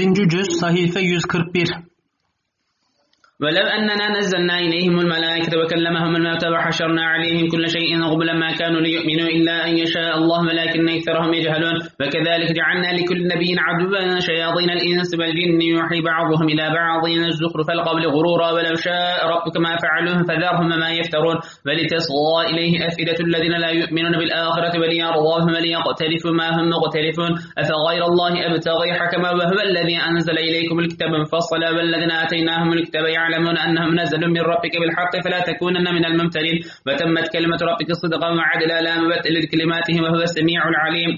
8 cüz sahife 141 ولو أننا نزلنا إليهم الملائكة وكلمهم الموتى وحشرنا عليهم كل شيء قبلا ما كانوا ليؤمنوا إلا أن يشاء الله ولكن أكثرهم يجهلون. وكذلك جعلنا لكل نبي عدوا شياطين الإنس والجن يوحي بعضهم إلى بعض. الزخرف القول غرورا ولو شاء ربك ما فعلوه فذرهم ما يفترون. ولتصغى إليه أفئدة الذين لا يؤمنون بالآخرة وليرضاه وليقترفوا ما هم مقترفون. أفغير الله أبتغي حكما وهو الذي أنزل إليكم الكتاب مفصلا والذين آتيناهم الكتاب يعلم يعلمون أنهم نزلوا من ربك بالحق فلا تكونن من الممتلين وتمت كلمة ربك صدقا وعدلا لا مبتل لكلماته وهو السميع العليم.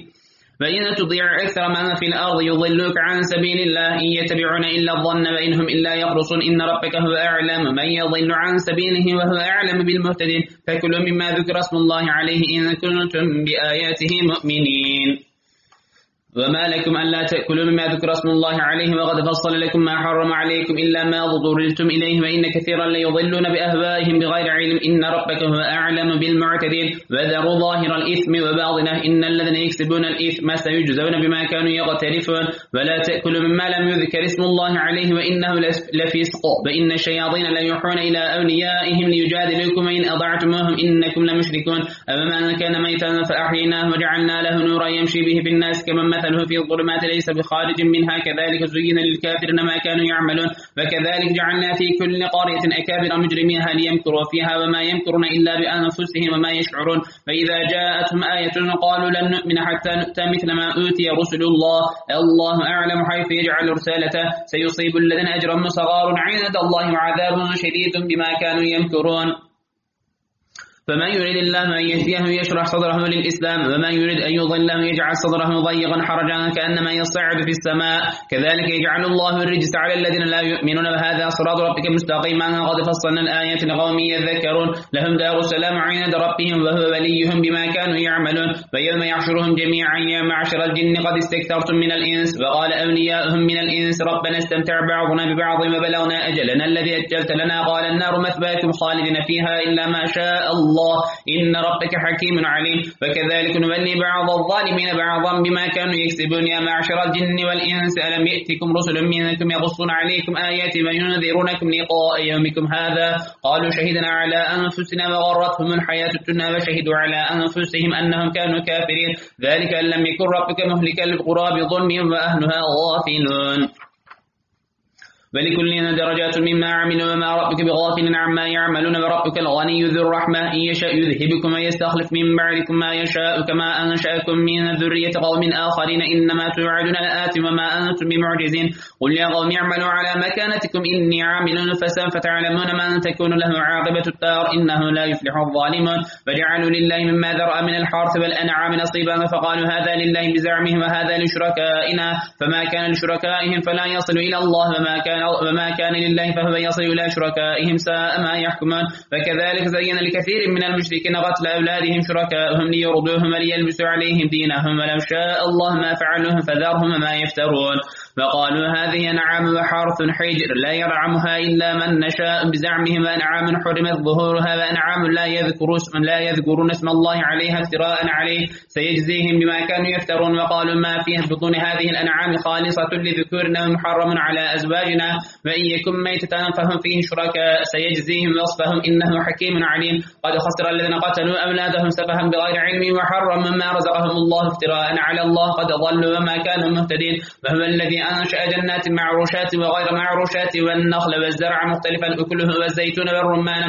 فإن تطيع أكثر من في الأرض يضلوك عن سبيل الله. إن يتبعون إلا الظن وإنهم إلا يخرصون. إن ربك هو أعلم من يضل عن سبيله وهو أعلم بالمهتدين. فكلوا مما ذكر اسم الله عليه إن كنتم بآياته مؤمنين. وما لكم ألا تأكلوا مما ذكر اسم الله عليه وقد فصل لكم ما حرم عليكم إلا ما ضررتم إليه وإن كثيرا ليضلون بأهوائهم بغير علم إن ربك هو أعلم بالمعتدين وذروا ظاهر الإثم وباطنه إن الذين يكسبون الإثم سيجزون بما كانوا يغترفون ولا تأكلوا مما لم يذكر اسم الله عليه وإنه لفسق وإن الشياطين ليوحون إلى أوليائهم ليجادلوكم وإن أضعتموهم إنكم لمشركون أما من كان ميتا فأحييناه وجعلنا له نورا يمشي به في الناس كمن مثله في الظلمات ليس بخارج منها. كذلك زين للكافرين ما كانوا يعملون. وكذلك جعلنا في كل قرية أكابر مجرميها ليمكروا فيها وما يمكرون إلا بأنفسهم وما يشعرون. فإذا جاءتهم آية قالوا لن نؤمن حتى نؤتى مثل ما أوتي رسل الله. الله أعلم حيث يجعل رسالته. سيصيب الذين أجرموا صغار عند الله وعذاب شديد بما كانوا يمكرون. فمن يريد الله أن يهديه يشرح صدره للإسلام ومن يريد أن يضله يجعل صدره ضيقا حرجا كأنما يصعد في السماء كذلك يجعل الله الرجس على الذين لا يؤمنون. وهذا صراط ربك مستقيما. قد فصلنا الآيات لقوم يذكرون. لهم دار السلام عند ربهم وهو وليهم بما كانوا يعملون. ويوم يحشرهم جميعا يا معشر الجن قد استكثرتم من الإنس. وقال أولياؤهم من الإنس ربنا استمتع بعضنا ببعض وبلغنا أجلنا الذي أجلت لنا. قال النار مثباكم خالدين فيها إلا ما شاء الله. الله. إن ربك حكيم عليم. وكذلك نولي بعض الظالمين بعضا بما كانوا يكسبون. يا معشر الجن والإنس ألم يأتكم رسل منكم يغصون عليكم آيات وينذرونكم لقاء يومكم هذا؟ قالوا شهدنا على أنفسنا وغرتهم الحياة الدنيا وشهدوا على أنفسهم أنهم كانوا كافرين. ذلك أن لم يكن ربك مهلك القرى بظلم وأهلها غافلون. ولكل درجات مما عملوا وما ربك بغافل عما يعملون وربك الغني ذو الرحمة. إن يشاء يذهبكم ويستخلف من بعدكم ما يشاء كما أنشأكم من ذرية قوم آخرين. إنما توعدون لآت وما أنتم بمعجزين. قل يا قوم اعملوا على مكانتكم إني عامل فسوف تعلمون من تكون له عاقبة الدار. إنه لا يفلح الظالمون. وجعلوا لله مما ذرأ من الحرث والأنعام نصيبا. فقالوا هذا لله بزعمهم وهذا لشركائنا. فما كان لشركائهم فلا يصل إلى الله وما كان وما كان لله فهو يصل إلى شركائهم ساء ما يحكمون فكذلك زين لكثير من المشركين قتل أولادهم شركائهم ليرضوهم وليلبسوا عليهم دينهم. ولو شاء الله ما فعلوه فذرهم ما يفترون. فقالوا هذه أنعام وحرث حجر لا يرعمها إلا من نشاء بزعمهم وأنعام حرمت ظهورها وأنعام لا يذكر اسم لا يذكرون اسم الله عليها افتراء عليه. سيجزيهم بما كانوا يفترون وقالوا ما فيه بطون هذه الأنعام خالصة لذكورنا ومحرم على أزواجنا. وإن يكن ميتة فهم فيه شركاء. سيجزيهم وصفهم إنه حكيم عليم. قد خسر الذين قتلوا أولادهم سفها بغير علم وحرم مما رزقهم الله افتراء على الله. قد ضلوا وما كانوا مهتدين. وهو الذي أنشأ جنات معروشات وغير معروشات والنخل والزرع مختلفا أكله والزيتون والرمان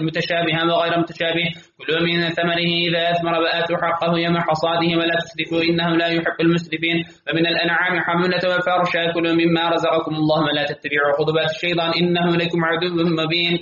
متشابها وغير متشابه. كلوا من ثمره إذا أثمر وآتوا حقه يوم حصاده ولا تسرفوا إنه لا يحب المسرفين. ومن الأنعام حمولة وفرشا كلوا مما رزقكم الله ولا تتبعوا خطبات الشيطان إنه لكم عدو مبين.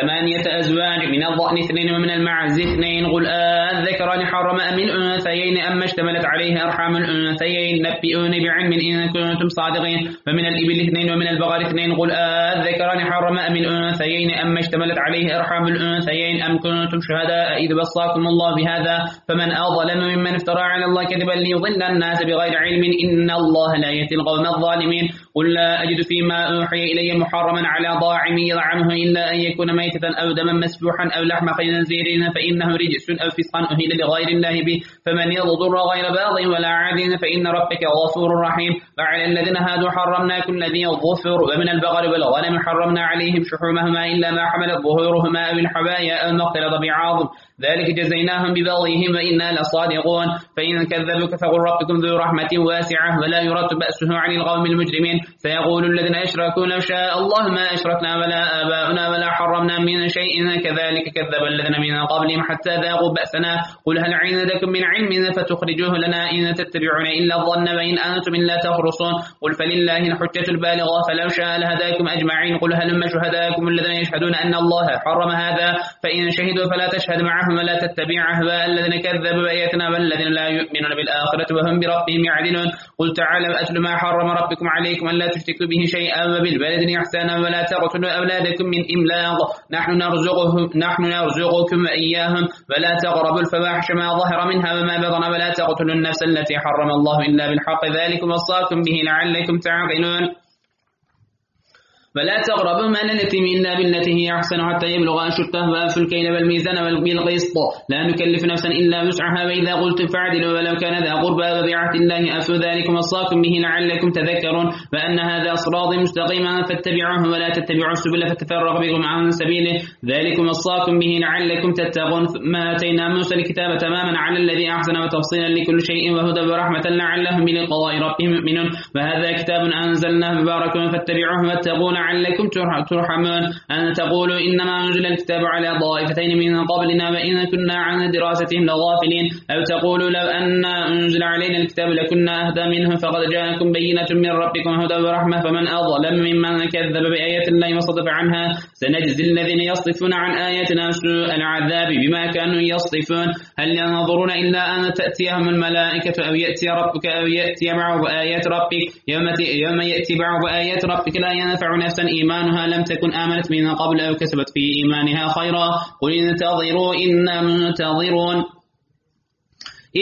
ثمانية أزواج من الضأن اثنين ومن المعز اثنين. قل الذكران حرم أم الأنثيين أما اشتملت عليه أرحام الأنثيين؟ نبئوني بعلم إن كنتم صادقين. ومن الإبل اثنين ومن البغر اثنين. قل الذكران حرم أم الأنثيين أما اشتملت عليه أرحام الأنثيين أم كنتم شهداء إذ وصاكم الله بهذا. فمن أظلم ممن افترى على الله كذبا ليضل الناس بغير علم إن الله لا يهدي القوم الظالمين. قل لا أجد فيما أوحي إلي محرما على ضاعم يطعمه إلا أن يكون ميتة أو دما مسفوحا أو لحم خنزير فإنه رجس أو فسقا أهل لغير الله به. فمن يضر غير باغ ولا عاد فإن ربك غفور رحيم. وعلى الذين هادوا حرمنا كل ذي ظفر. ومن البقر والغنم حرمنا عليهم شحومهما إلا ما حملت ظهورهما أو الحبايا أو ما بعظم ذلك جزيناهم ببغيهم وإنا لصادقون. فإن كذبوك فقل ربكم ذو رحمة واسعة ولا يرد بأسه عن القوم المجرمين. سيقول الذين أشركوا لو شاء الله ما أشركنا ولا آباؤنا ولا حرمنا من شيء. كذلك كذب الذين من قبلهم حتى ذاقوا بأسنا. قل هل عندكم من علم فتخرجوه لنا إن تتبعون إلا الظن وإن أنتم إلا تخرصون. قل فلله الحجة البالغة فلو شاء لهداكم أجمعين. قل هلم شهداكم الذين يشهدون أن الله حرم هذا. فإن شهدوا فلا تشهد معهم ولا تتبع أهواء الذين كذبوا بآياتنا والذين لا يؤمنون بالآخرة وهم بربهم يعدلون. قل تعالوا أتل ما حرم ربكم عليكم أن لا تشركوا به شيئا وبالبلد إحسانا ولا تقتلوا أولادكم من إملاق. نحن نرزقهم نحن نرزقكم وإياهم. ولا تقربوا الفواحش ما ظهر منها وما بطن. ولا تقتلوا النفس التي حرم الله إلا بالحق. ذلكم وصاكم به لعلكم تعقلون. فلا تقربوا من اليتيم إلا بالتي هي أحسن حتى يبلغ أشده وأوفوا الكيل والميزان بالقسط لا نكلف نفسا إلا وسعها وإذا قلتم فاعدلوا ولو كان ذا قربى وبعهد الله أفوا ذلك وصاكم به لعلكم تذكرون. فأن هذا صراط مستقيما فاتبعوه ولا تتبعوا السبل فتفرق بكم عن سبيله. ذلك وصاكم به لعلكم تتقون. ما آتينا موسى الكتاب تماما على الذي أحسن وتفصيلا لكل شيء وهدى ورحمة لعلهم بلقاء ربهم يؤمنون. وهذا كتاب أنزلناه مبارك فاتبعوه واتقون لعلكم ترحمون. أن تقولوا إنما أنزل الكتاب على طائفتين من قبلنا وإن كنا عن دراستهم لغافلين. أو تقولوا لو أن أنزل علينا الكتاب لكنا أهدى منه فقد جاءكم بينة من ربكم هدى ورحمة. فمن أظلم ممن كذب بآيات الله وصدف عنها سنجزي الذين يصطفون عن آياتنا سوء العذاب بما كانوا يصطفون هل ينظرون إلا أن تأتيهم الملائكة أو يأتي ربك أو يأتي بعض آيات ربك؟ يوم يأتي بعض آيات ربك لا ينفع نفسا إيمانها لم تكن آمنت من قبل أو كسبت في إيمانها خيرا. قل انتظروا إنا منتظرون.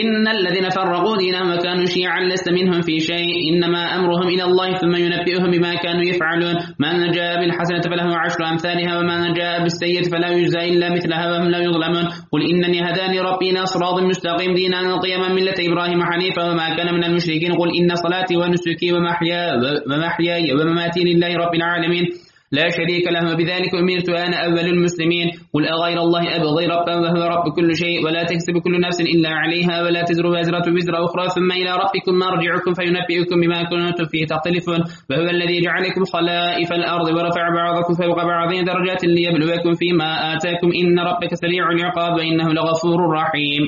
إن الذين فرقوا دينهم وكانوا شيعا لست منهم في شيء. إنما أمرهم إلى الله ثم ينبئهم بما كانوا يفعلون. من جاء بالحسنة فله عشر أمثالها ومن جاء بالسيئة فلا يجزى إلا مثلها وهم لا يظلمون. قل إنني هداني ربي إلى صراط مستقيم دينا قيما ملة إبراهيم حنيفا وما كان من المشركين. قل إن صلاتي ونسكي ومحياي ومماتي لله رب العالمين. لا شريك له. وبذلك أمرت أنا أول المسلمين. قل أغير الله أبغي ربا وهو رب كل شيء ولا تكسب كل نفس إلا عليها ولا تزر وزرة وزر أخرى. ثم إلى ربكم مرجعكم فينبئكم بما كنتم فيه تختلفون. وهو الذي جعلكم خلائف الأرض ورفع بعضكم فوق بعض درجات ليبلوكم فيما آتاكم. إن ربك سريع العقاب وإنه لغفور رحيم.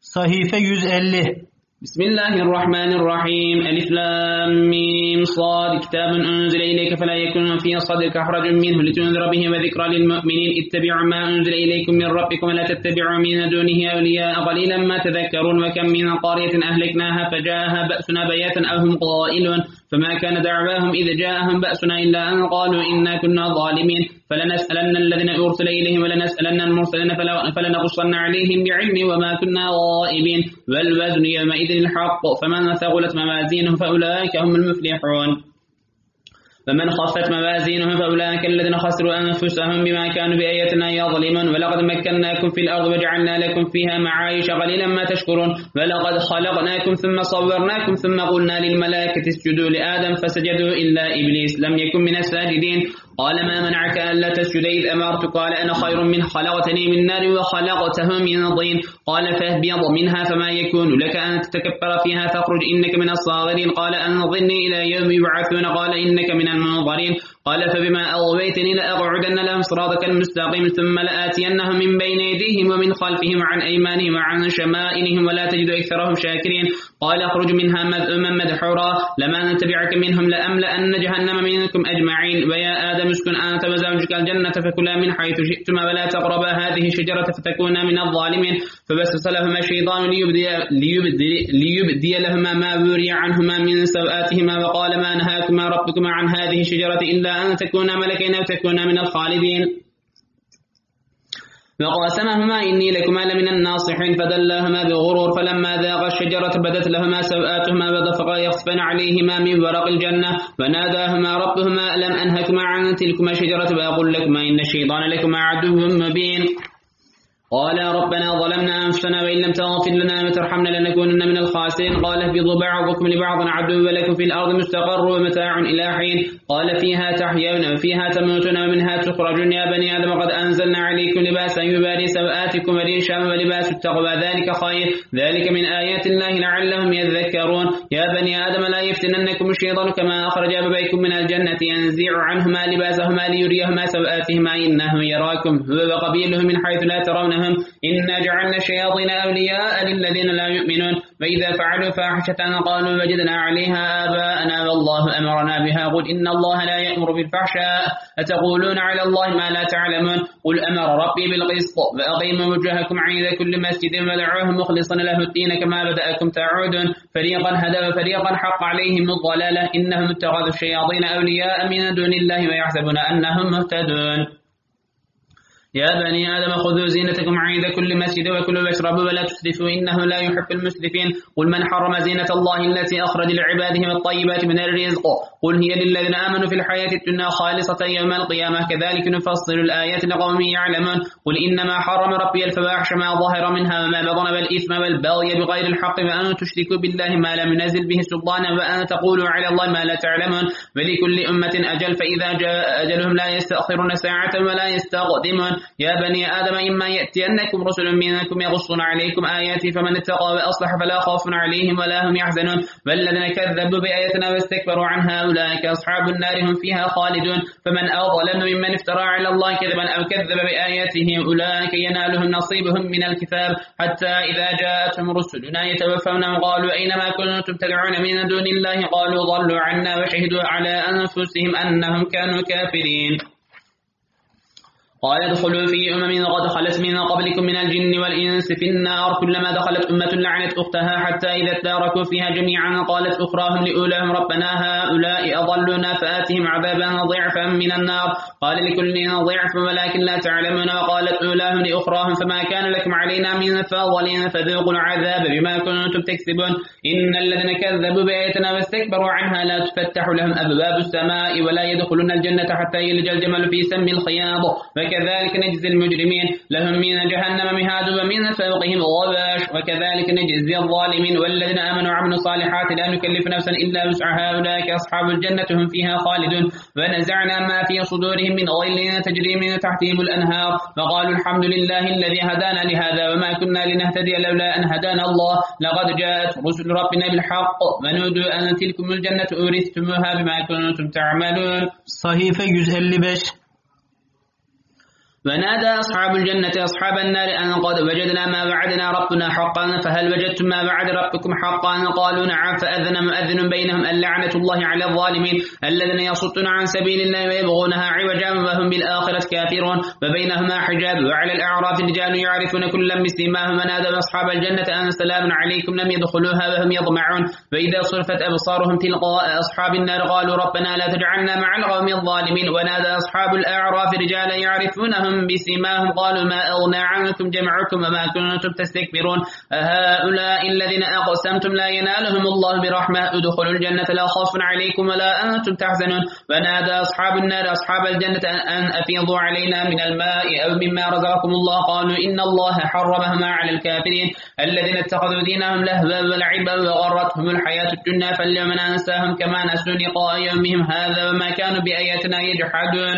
صحيفة 150 بسم الله الرحمن الرحيم. ألف لام ميم صاد. كتاب أنزل إليك فلا يكون في صدرك حرج منه لتنذر به وذكرى للمؤمنين. اتبعوا ما أنزل إليكم من ربكم ولا تتبعوا من دونه أولياء. قليلا ما تذكرون وكم من قرية أهلكناها فجاءها بأسنا بياتا أو هم قائلون. فما كان دعواهم إذ جاءهم بأسنا إلا أن قالوا إنا كنا ظالمين. فلنسألن الذين أرسل إليهم ولنسألن المرسلين فلنقصن عليهم بعلم وما كنا غائبين. والوزن يومئذ الحق فمن ثقلت موازينه فأولئك هم المفلحون. فمن خفت موازينه فأولئك الذين خسروا أنفسهم بما كانوا بآياتنا يظلمون. ولقد مكناكم في الأرض وجعلنا لكم فيها معايش قليلا ما تشكرون. ولقد خلقناكم ثم صورناكم ثم قلنا للملائكة اسجدوا لآدم فسجدوا إلا إبليس. لم يكن من الساجدين. قال ما منعك ألا تسجد إذ أمرت. قال أنا خير من خلقتني من نار وخلقته من طين قال فاهبط منها فما يكون لك أن تتكبر فيها فاخرج. إنك من الصاغرين. قال أنظرني إلى يوم يبعثون. قال إنك من المنظرين. قال فبما أغويتني لأقعدن لهم صراطك المستقيم ثم لآتينهم من بين يديهم ومن خلفهم وعن أيمانهم وعن شمائلهم ولا تجد أكثرهم شاكرين. قال اخرج منها مذءما مدحورا. لما نتبعك منهم لأملأن جهنم منكم أجمعين. ويا آدم اسكن أنت وزوجك الجنة فكلا من حيث شئتما ولا تقربا. هذه الشجرة فتكونا من الظالمين. فبسس لهما الشيطان ليبدي, ليبدي, ليبدي لهما ما وري عنهما من سوآتهما وقال ما نهاكما ربكما عن هذه الشجرة إلا أن تكونا ملكين أو تكونا من الخالدين. فقاسمهما إني لكما لمن الناصحين فدلاهما بغرور فلما ذاق الشجرة بدت لهما سوآتهما وضفقا يخصفن عليهما من ورق الجنة فناداهما ربهما ألم أنهكما عن تلكما شجرة وأقول لكما إن الشيطان لكما عدو مبين. قال ربنا ظلمنا أنفسنا وإن لم تغفر لنا وترحمنا لنكونن من الخاسرين. قال اهبطوا بعضكم لبعض عدو ولكم في الأرض مستقر ومتاع إلى حين. قال فيها تحيون وفيها تموتون ومنها تخرجون. يا بني آدم قد أنزلنا عليكم لباسا يباري سوآتكم وريشا ولباس التقوى. ذلك خير. ذلك من آيات الله لعلهم يذكرون. يا بني آدم لا يفتننكم الشيطان كما أخرج أبويكم من الجنة ينزع عنهما لباسهما ليريهما سوآتهما إنه يراكم. وقبيله من حيث لا ترون عنهم إنا جعلنا الشياطين أولياء للذين لا يؤمنون. وإذا فعلوا فاحشة قالوا وجدنا عليها آباءنا والله أمرنا بها. قل إن الله لا يأمر بالفحشاء. أتقولون على الله ما لا تعلمون؟ قل أمر ربي بالقسط. وجهكم عند كل مسجد ودعوه مخلصا له الدين كما بدأكم تعودون. فريقا هدى وفريقا حق عليهم الضلالة. إنهم اتخذوا الشياطين أولياء من دون الله ويحسبون أنهم مهتدون. يا بني آدم خذوا زينتكم عند كل مسجد وكلوا واشربوا ولا تسرفوا إنه لا يحب المسرفين. قل من حرم زينة الله التي أخرج لعباده من الطيبات من الرزق؟ قل هي للذين آمنوا في الحياة الدنيا خالصة يوم القيامة. كذلك نفصل الآيات لقوم يعلمون. قل إنما حرم ربي الفواحش ما ظهر منها وما بطن والإثم والبغي بغير الحق وأن تشركوا بالله ما لم ينزل به سلطانا وأن تقولوا على الله ما لا تعلمون. ولكل أمة أجل فإذا جاء أجلهم لا يستأخرون ساعة ولا يستقدمون. يا بني آدم إما يأتينكم رسل منكم يغصون عليكم آياتي فمن اتقى وأصلح فلا خوف عليهم ولا هم يحزنون. والذين كذبوا بآياتنا واستكبروا عنها أولئك أصحاب النار هم فيها خالدون. فمن أظلم ممن افترى على الله كذبا أو كذب بآياته أولئك ينالهم نصيبهم من الكتاب. حتى إذا جاءتهم رسلنا يتوفونهم قالوا أينما كنتم تدعون من دون الله؟ قالوا ضلوا عنا وشهدوا على أنفسهم أنهم كانوا كافرين. قال ادخلوا في أمم قد خلت من قبلكم من الجن والإنس في النار. كلما دخلت أمة لعنت أختها حتى إذا اداركوا فيها جميعا قالت أخراهم لأولاهم ربنا هؤلاء أضلونا فآتهم عذابا ضعفا من النار. قال لكل ضعف ولكن لا تعلمون. وقالت أولاهم لأخراهم فما كان لكم علينا من فضل فذوقوا العذاب بما كنتم تكسبون. إن الذين كذبوا بآياتنا واستكبروا عنها لا تفتح لهم أبواب السماء ولا يدخلون الجنة حتى يلج الجمل في سم الخياط. وكذلك نجزي المجرمين. لهم من جهنم مهاد ومن فوقهم غباش. وكذلك نجزي الظالمين والذين آمنوا وعملوا الصالحات. لا نكلف نفسا إلا وسعها. أولئك أصحاب الجنة هم فيها خالدون. ونزعنا ما في صدورهم من غل تجري من تحتهم الأنهار. وقالوا الحمد لله الذي هدانا لهذا وما كنا لنهتدي لولا أن هدانا الله. لقد جاءت رسل ربنا بالحق. ونودوا أن تلكم الجنة أورثتموها بما كنتم تعملون. صحيفة 155. ونادى أصحاب الجنة أصحاب النار أن قد وجدنا ما وعدنا ربنا حقا فهل وجدتم ما وعد ربكم حقا؟ قالوا نعم فأذن مؤذن بينهم اللعنة الله على الظالمين الذين يصدون عن سبيل الله ويبغونها عوجا وهم بالآخرة كافرون. وبينهما حجاب وعلى الأعراف رجال يعرفون كلا بسيماهم ونادى أصحاب الجنة أن سلام عليكم لم يدخلوها وهم يضمعون وإذا صرفت أبصارهم تلقاء أصحاب النار قالوا ربنا لا تجعلنا مع القوم الظالمين. ونادى أصحاب الأعراف رجالا يعرفونهم بسماهم قالوا ما أغنى عنكم جمعكم وما كنتم تستكبرون. هؤلاء الذين أقسمتم لا ينالهم الله برحمة. ادخلوا الجنة لا خوف عليكم ولا أنتم تحزنون. ونادى أصحاب النار أصحاب الجنة أن أفيضوا علينا من الماء أو مما رزقكم الله. قالوا إن الله حرمهما على الكافرين. الذين اتخذوا دينهم لهوا ولعبا وغرتهم الحياة الدنيا. فاليوم ننساهم كما نسوا لقاء يومهم هذا وما كانوا بآياتنا يجحدون.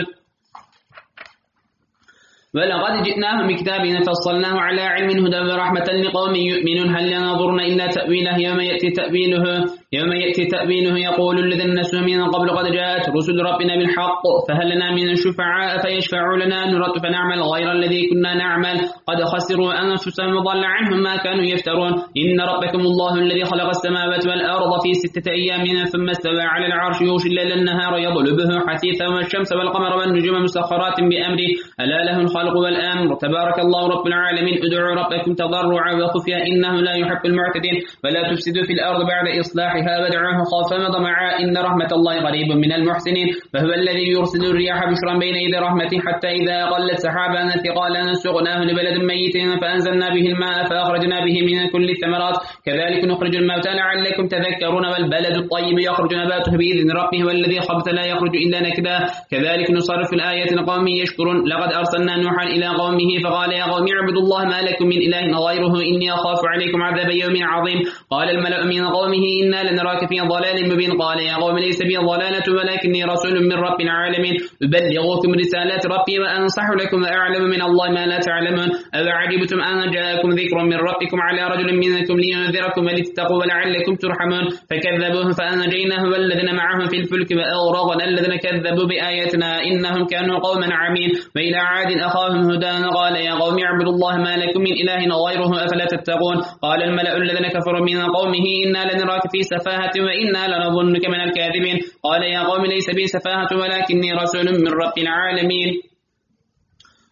ولقد جئناهم بكتاب فصلناه على علم هدى ورحمة لقوم يؤمنون. هل ينظرون إلا تأويله يوم يأتي تأويله؟ يوم يأتي تأويله يقول الذين نسوا من قبل قد جاءت رسل ربنا بالحق فهل لنا من شفعاء فيشفعوا لنا؟ نرد فنعمل غير الذي كنا نعمل. قد خسروا أنفسهم وضل عنهم ما كانوا يفترون. إن ربكم الله الذي خلق السماوات والأرض في ستة أيام ثم استوى على العرش يوشي الليل النهار يضلبه حثيثا والشمس والقمر والنجوم مسخرات بأمره. ألا له الخلق والأمر؟ تبارك الله رب العالمين. ادعوا ربكم تضرعا وخفيا إنه لا يحب المعتدين. ولا تفسدوا في الأرض بعد إصلاح صباحها وادعوه خوفا وطمعا. إن رحمة الله قريب من المحسنين. فهو الذي يرسل الرياح بشرا بين يدي رحمته حتى إذا قلت سحابا ثقالا سقناه لبلد ميت فأنزلنا به الماء فأخرجنا به من كل الثمرات. كذلك نخرج الموتى لعلكم تذكرون. والبلد الطيب يخرج نباته بإذن ربه. والذي خبث لا يخرج إلا نكدا. كذلك نصرف الآيات لقوم يشكرون. لقد أرسلنا نوحا إلى قومه فقال يا قوم اعبدوا الله ما لكم من إله غيره. إني أخاف عليكم عذاب يوم عظيم. قال الملأ من قومه إنا لنراك في ضلال مبين. قال يا قوم ليس بي ضلالة ولكني رسول من رب العالمين. أبلغكم رسالات ربي وأنصح لكم وأعلم من الله ما لا تعلمون. أوعجبتم أن جاءكم ذكر من ربكم على رجل منكم لينذركم ولتتقوا ولعلكم ترحمون. فكذبوه فأنجيناه والذين معهم في الفلك وأغرقنا الذين كذبوا بآياتنا إنهم كانوا قوما عمين. وإلى عاد أخاهم هدى قال يا قوم اعبدوا الله ما لكم من إله غيره أفلا تتقون. قال الملأ الذين كفروا من قومه إنا لنراك في سفاهة وإنا لنظنك من الكاذبين. قال يا قوم ليس بي سفاهة ولكني رسول من رب العالمين.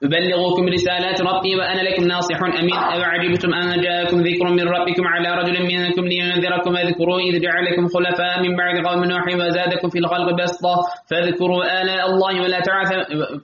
أبلغكم رسالات ربي وأنا لكم ناصح أمين. أوعجبتم أن جاءكم ذكر من ربكم على رجل منكم لينذركم. واذكروا إذ جعلكم خلفاء من بعد قوم نوح وزادكم في الخلق بسطة. فاذكروا آلاء الله ولا تعث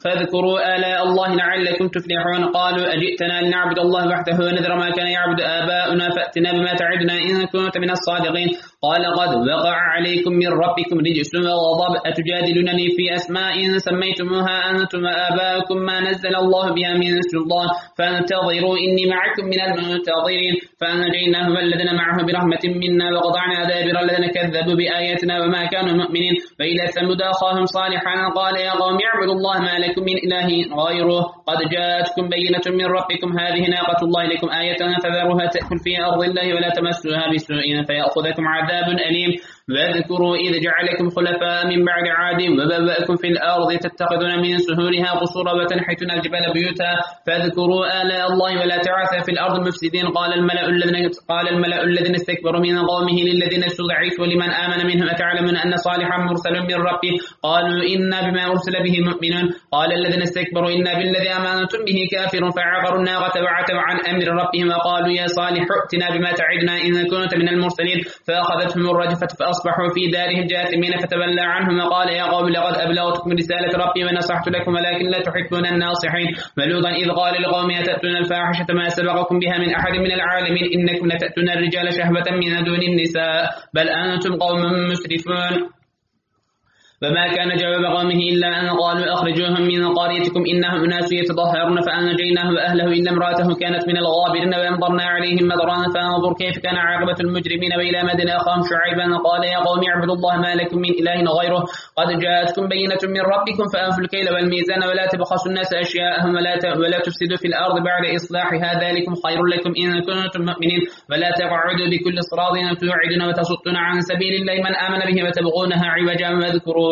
فاذكروا آلاء الله لعلكم تفلحون. قالوا أجئتنا لنعبد الله وحده ونذر ما كان يعبد آباؤنا. فأتنا بما تعدنا إن كنت من الصادقين. قال قد وقع عليكم من ربكم رجس وغضب. أتجادلونني في أسماء سميتموها أنتم وآباؤكم ما نزل الله بها من سلطان. فانتظروا إني معكم من المنتظرين. فأنجيناه والذين معه برحمة منا وقطعنا دابر الذين كذبوا بآياتنا وما كانوا مؤمنين. وإلى ثمود أخاهم صالحا قال يا قوم اعبدوا الله ما لكم من إله غيره. قد جاءتكم بينة من ربكم. هذه ناقة الله لكم. آية فذروها تأكل في أرض الله ولا تمسوها بسوء فيأخذكم عذاب أليم. واذكروا إذ جعلكم خلفاء من بعد عاد وبوأكم في الأرض تتخذون من سهولها قصورا وتنحتون الجبال بيوتا فاذكروا آلاء الله ولا تعثوا في الأرض مفسدين. قال الملأ الذين قال الملأ الذين استكبروا من قومه للذين استضعفوا لمن آمن منهم. أتعلمون أن صالحا مرسل من ربه؟ قالوا إنا بما أرسل به مؤمنون. قال الذين استكبروا إنا بالذي آمنتم به كافر فعقروا الناقة وعتوا عن أمر ربهم وقالوا يا صالح ائتنا بما تعدنا إن كنت من المرسلين. فأخذتهم الرجفة فأصبحوا في دارهم جاثمين فتولى عنهم وقال يا قوم لقد أبلغتكم رسالة ربي ونصحت لكم ولكن لا تحبون الناصحين. ولوطا إذ قال لقوم أتأتون الفاحشة ما سبقكم بها من أحد من العالمين إنكم لتأتون الرجال شهوة من دون النساء بل أنتم قوم مسرفون. فما كان جواب قومه إلا أن قالوا أخرجوهم من قريتكم إنهم أناس يتطهرون فأنجيناه وأهله إلا امرأته كانت من الغابرين وأمطرنا عليهم مطرا فانظر كيف كان عاقبة المجرمين وإلى مدن أخاهم شعيبا. قال يا قوم اعبدوا الله ما لكم من إله غيره. قد جاءتكم بينة من ربكم فأنفوا الكيل والميزان ولا تبخسوا الناس أشياءهم ولا ولا تفسدوا في الأرض بعد إصلاحها. ذلكم خير لكم إن كنتم مؤمنين. ولا تقعدوا بكل صراط توعدون وتصدون عن سبيل الله من آمن به وتبغونها عوجا واذكروا